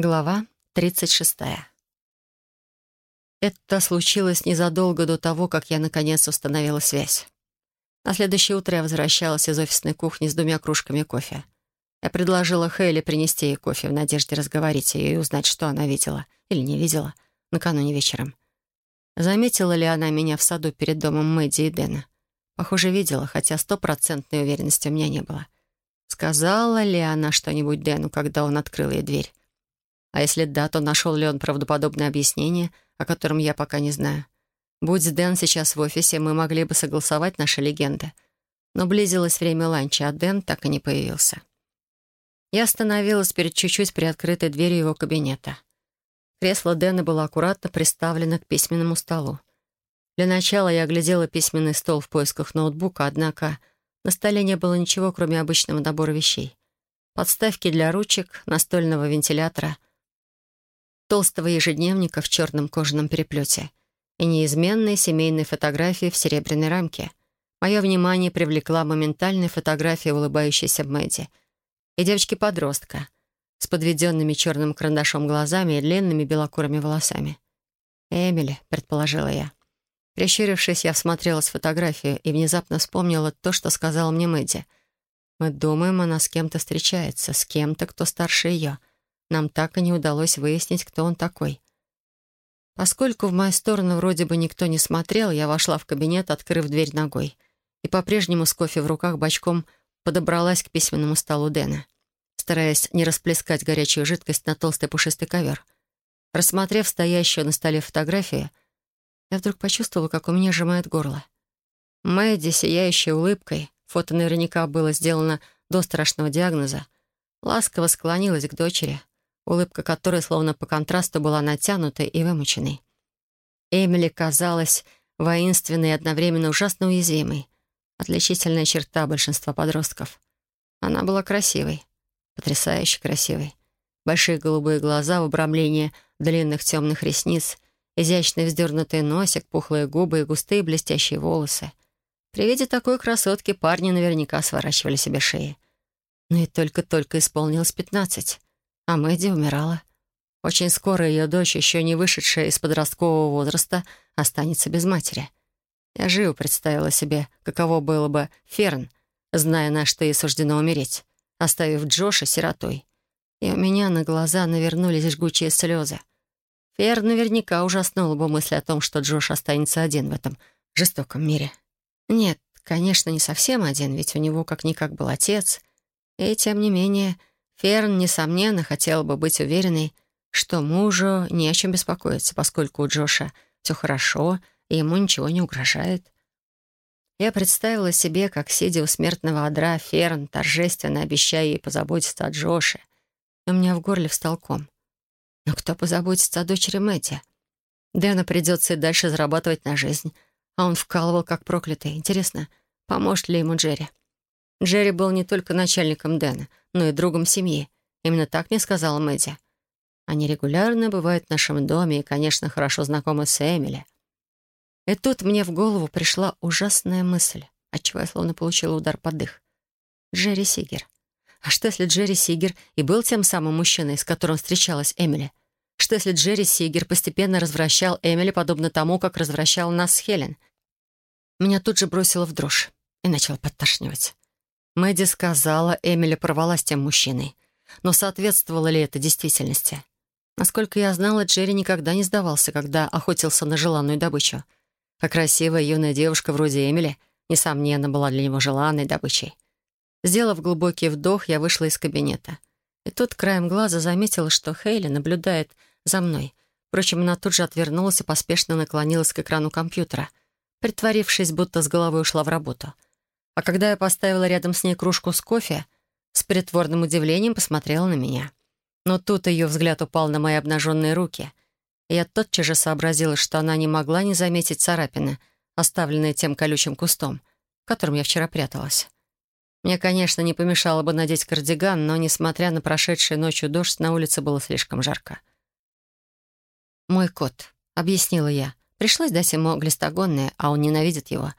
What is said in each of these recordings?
Глава 36. Это случилось незадолго до того, как я наконец установила связь. На следующее утро я возвращалась из офисной кухни с двумя кружками кофе. Я предложила Хейли принести ей кофе в надежде разговорить ее и узнать, что она видела или не видела накануне вечером. Заметила ли она меня в саду перед домом Мэдди и Дэна? Похоже, видела, хотя стопроцентной уверенности у меня не было. Сказала ли она что-нибудь Дэну, когда он открыл ей дверь? А если да, то нашел ли он правдоподобное объяснение, о котором я пока не знаю? Будь Дэн сейчас в офисе, мы могли бы согласовать наши легенды. Но близилось время ланча, а Дэн так и не появился. Я остановилась перед чуть-чуть приоткрытой дверью его кабинета. Кресло Дэна было аккуратно приставлено к письменному столу. Для начала я оглядела письменный стол в поисках ноутбука, однако на столе не было ничего, кроме обычного набора вещей. Подставки для ручек, настольного вентилятора — толстого ежедневника в черном кожаном переплете и неизменной семейной фотографии в серебряной рамке. Мое внимание привлекла моментальная фотография улыбающейся Мэдди и девочки-подростка с подведенными черным карандашом глазами и длинными белокурыми волосами. «Эмили», — предположила я. Прищурившись, я всмотрелась в фотографию и внезапно вспомнила то, что сказала мне Мэдди. «Мы думаем, она с кем-то встречается, с кем-то, кто старше ее. Нам так и не удалось выяснить, кто он такой. Поскольку в мою сторону вроде бы никто не смотрел, я вошла в кабинет, открыв дверь ногой, и по-прежнему с кофе в руках бочком подобралась к письменному столу Дэна, стараясь не расплескать горячую жидкость на толстый пушистый ковер. Рассмотрев стоящую на столе фотографию, я вдруг почувствовала, как у меня сжимает горло. Мэдди, сияющей улыбкой, фото наверняка было сделано до страшного диагноза, ласково склонилась к дочери, улыбка которой словно по контрасту была натянутой и вымученной. Эмили казалась воинственной и одновременно ужасно уязвимой. Отличительная черта большинства подростков. Она была красивой, потрясающе красивой. Большие голубые глаза в обрамлении длинных темных ресниц, изящный вздернутый носик, пухлые губы и густые блестящие волосы. При виде такой красотки парни наверняка сворачивали себе шеи. Но и только-только исполнилось пятнадцать а Мэдди умирала. Очень скоро ее дочь, еще не вышедшая из подросткового возраста, останется без матери. Я живо представила себе, каково было бы Ферн, зная, на что ей суждено умереть, оставив Джоша сиротой. И у меня на глаза навернулись жгучие слезы. Ферн наверняка ужаснула бы мысль о том, что Джош останется один в этом жестоком мире. Нет, конечно, не совсем один, ведь у него как-никак был отец. И, тем не менее, Ферн, несомненно, хотела бы быть уверенной, что мужу не о чем беспокоиться, поскольку у Джоша все хорошо, и ему ничего не угрожает. Я представила себе, как, сидя у смертного одра, Ферн торжественно обещая ей позаботиться о Джоше. И у меня в горле встал ком. Но кто позаботится о дочери Мэтти? Дэну придется и дальше зарабатывать на жизнь, а он вкалывал как проклятый. Интересно, поможет ли ему Джерри? Джерри был не только начальником Дэна, но и другом семьи. Именно так мне сказала Мэдди. Они регулярно бывают в нашем доме и, конечно, хорошо знакомы с Эмили. И тут мне в голову пришла ужасная мысль, отчего я словно получила удар под дых. Джерри Сигер. А что, если Джерри Сигер и был тем самым мужчиной, с которым встречалась Эмили? Что, если Джерри Сигер постепенно развращал Эмили, подобно тому, как развращал нас с Хелен? Меня тут же бросило в дрожь и начало подташнивать. Мэдди сказала, Эмили порвала с тем мужчиной. Но соответствовало ли это действительности? Насколько я знала, Джерри никогда не сдавался, когда охотился на желанную добычу. А красивая юная девушка вроде Эмили, несомненно, была для него желанной добычей. Сделав глубокий вдох, я вышла из кабинета. И тут краем глаза заметила, что Хейли наблюдает за мной. Впрочем, она тут же отвернулась и поспешно наклонилась к экрану компьютера, притворившись, будто с головой ушла в работу — а когда я поставила рядом с ней кружку с кофе, с притворным удивлением посмотрела на меня. Но тут ее взгляд упал на мои обнаженные руки, и я тотчас же сообразила, что она не могла не заметить царапины, оставленные тем колючим кустом, в котором я вчера пряталась. Мне, конечно, не помешало бы надеть кардиган, но, несмотря на прошедшую ночью дождь, на улице было слишком жарко. «Мой кот», — объяснила я. Пришлось дать ему глистогонное, а он ненавидит его.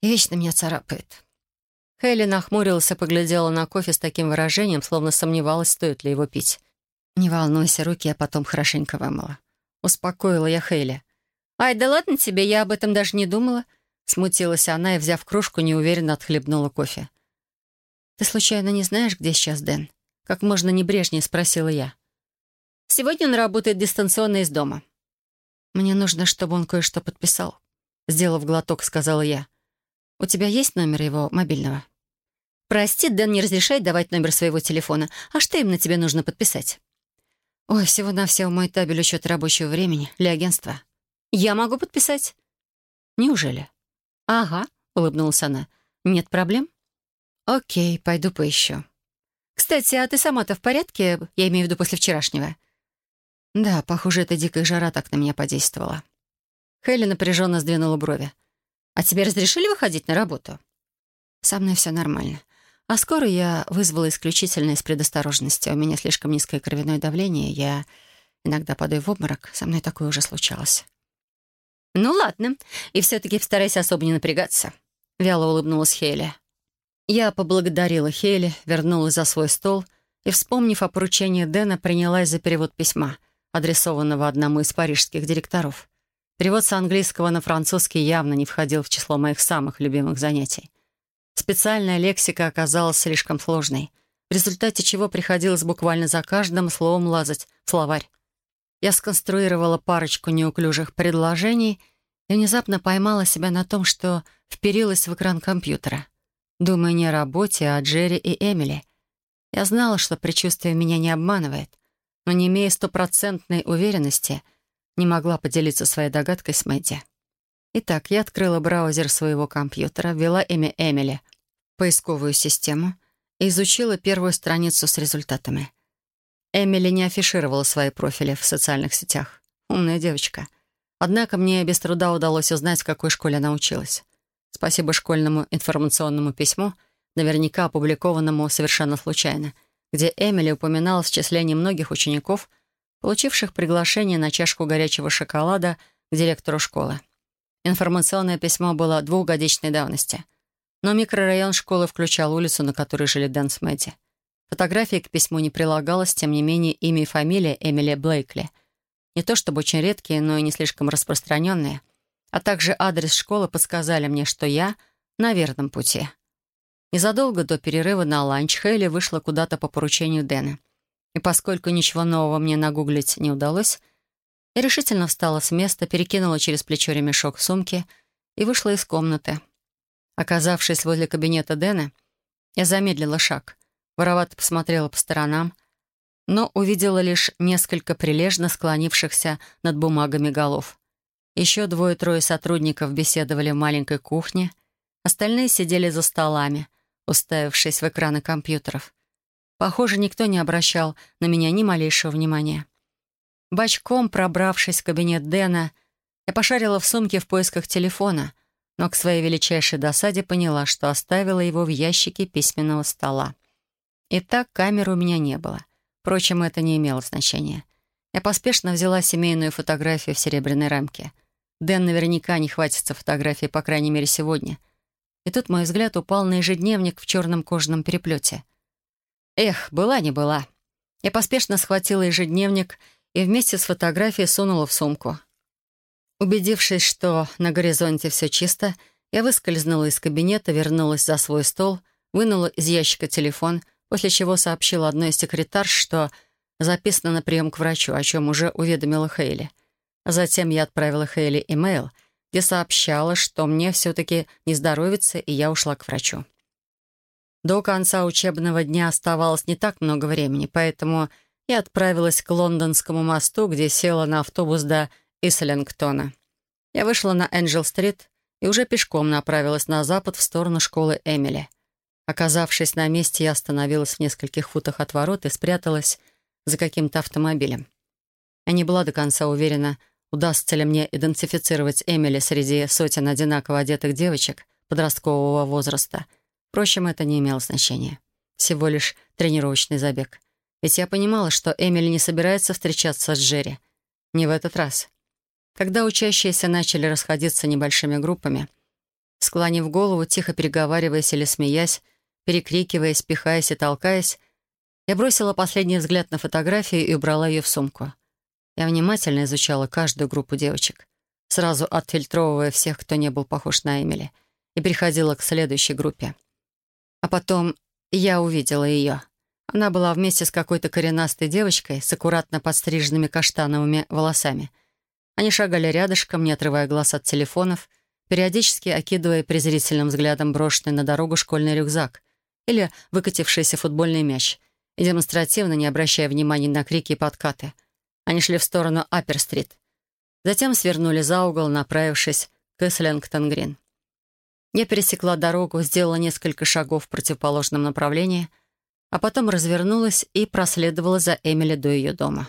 И вечно меня царапает. Хейли нахмурилась и поглядела на кофе с таким выражением, словно сомневалась, стоит ли его пить. «Не волнуйся, руки я потом хорошенько вымыла». Успокоила я Хейли. «Ай, да ладно тебе, я об этом даже не думала». Смутилась она и, взяв кружку, неуверенно отхлебнула кофе. «Ты случайно не знаешь, где сейчас Дэн?» Как можно небрежнее спросила я. «Сегодня он работает дистанционно из дома». «Мне нужно, чтобы он кое-что подписал», — сделав глоток, сказала я. «У тебя есть номер его мобильного?» «Прости, Дэн не разрешает давать номер своего телефона. А что именно тебе нужно подписать?» «Ой, всего-навсего мой табель учет рабочего времени для агентства». «Я могу подписать?» «Неужели?» «Ага», — улыбнулась она. «Нет проблем?» «Окей, пойду поищу». «Кстати, а ты сама-то в порядке? Я имею в виду после вчерашнего?» «Да, похоже, эта дикая жара так на меня подействовала». Хелли напряженно сдвинула брови. «А тебе разрешили выходить на работу?» «Со мной все нормально. А скоро я вызвала исключительно из предосторожности. У меня слишком низкое кровяное давление, я иногда падаю в обморок. Со мной такое уже случалось». «Ну ладно, и все-таки постарайся особо не напрягаться», — вяло улыбнулась Хейли. Я поблагодарила Хейли, вернулась за свой стол и, вспомнив о поручении Дэна, принялась за перевод письма, адресованного одному из парижских директоров. Перевод с английского на французский явно не входил в число моих самых любимых занятий. Специальная лексика оказалась слишком сложной, в результате чего приходилось буквально за каждым словом лазать в словарь. Я сконструировала парочку неуклюжих предложений и внезапно поймала себя на том, что вперилась в экран компьютера. Думая не о работе, а о Джерри и Эмили. Я знала, что предчувствие меня не обманывает, но не имея стопроцентной уверенности, не могла поделиться своей догадкой с Мэдди. Итак, я открыла браузер своего компьютера, ввела имя Эмили поисковую систему и изучила первую страницу с результатами — Эмили не афишировала свои профили в социальных сетях. Умная девочка. Однако мне без труда удалось узнать, в какой школе она училась. Спасибо школьному информационному письму, наверняка опубликованному совершенно случайно, где Эмили упоминала в числении многих учеников, получивших приглашение на чашку горячего шоколада к директору школы. Информационное письмо было двухгодичной давности, но микрорайон школы включал улицу, на которой жили Дэн с Мэдди. Фотографии к письму не прилагалось, тем не менее имя и фамилия Эмили Блейкли. Не то чтобы очень редкие, но и не слишком распространенные. А также адрес школы подсказали мне, что я на верном пути. Незадолго до перерыва на ланч Хейли вышла куда-то по поручению Дэна. И поскольку ничего нового мне нагуглить не удалось, я решительно встала с места, перекинула через плечо ремешок сумки и вышла из комнаты. Оказавшись возле кабинета Дэна, я замедлила шаг — воровато посмотрела по сторонам, но увидела лишь несколько прилежно склонившихся над бумагами голов. Еще двое-трое сотрудников беседовали в маленькой кухне, остальные сидели за столами, уставившись в экраны компьютеров. Похоже, никто не обращал на меня ни малейшего внимания. Бочком пробравшись в кабинет Дэна, я пошарила в сумке в поисках телефона, но к своей величайшей досаде поняла, что оставила его в ящике письменного стола. Итак, камеры у меня не было. Впрочем, это не имело значения. Я поспешно взяла семейную фотографию в серебряной рамке. Дэн наверняка не хватится фотографии, по крайней мере, сегодня. И тут мой взгляд упал на ежедневник в черном кожаном переплете. Эх, была не была. Я поспешно схватила ежедневник и вместе с фотографией сунула в сумку. Убедившись, что на горизонте все чисто, я выскользнула из кабинета, вернулась за свой стол, вынула из ящика телефон — после чего сообщила одной из секретарш, что записана на прием к врачу, о чем уже уведомила Хейли. Затем я отправила Хейли имейл, где сообщала, что мне все-таки не здоровится, и я ушла к врачу. До конца учебного дня оставалось не так много времени, поэтому я отправилась к Лондонскому мосту, где села на автобус до Ислингтона. Я вышла на Энджел-стрит и уже пешком направилась на запад в сторону школы Эмили. Оказавшись на месте, я остановилась в нескольких футах от ворот и спряталась за каким-то автомобилем. Я не была до конца уверена, удастся ли мне идентифицировать Эмили среди сотен одинаково одетых девочек подросткового возраста. Впрочем, это не имело значения. Всего лишь тренировочный забег. Ведь я понимала, что Эмили не собирается встречаться с Джерри. Не в этот раз. Когда учащиеся начали расходиться небольшими группами, склонив голову, тихо переговариваясь или смеясь, перекрикиваясь, пихаясь и толкаясь, Я бросила последний взгляд на фотографию и убрала ее в сумку. Я внимательно изучала каждую группу девочек, сразу отфильтровывая всех, кто не был похож на Эмили, и переходила к следующей группе. А потом я увидела ее. Она была вместе с какой-то коренастой девочкой с аккуратно подстриженными каштановыми волосами. Они шагали рядышком, не отрывая глаз от телефонов, периодически окидывая презрительным взглядом брошенный на дорогу школьный рюкзак или выкатившийся футбольный мяч, и демонстративно не обращая внимания на крики и подкаты. Они шли в сторону Аппер-стрит. Затем свернули за угол, направившись к Эслингтон-Грин. Я пересекла дорогу, сделала несколько шагов в противоположном направлении, а потом развернулась и проследовала за Эмили до ее дома.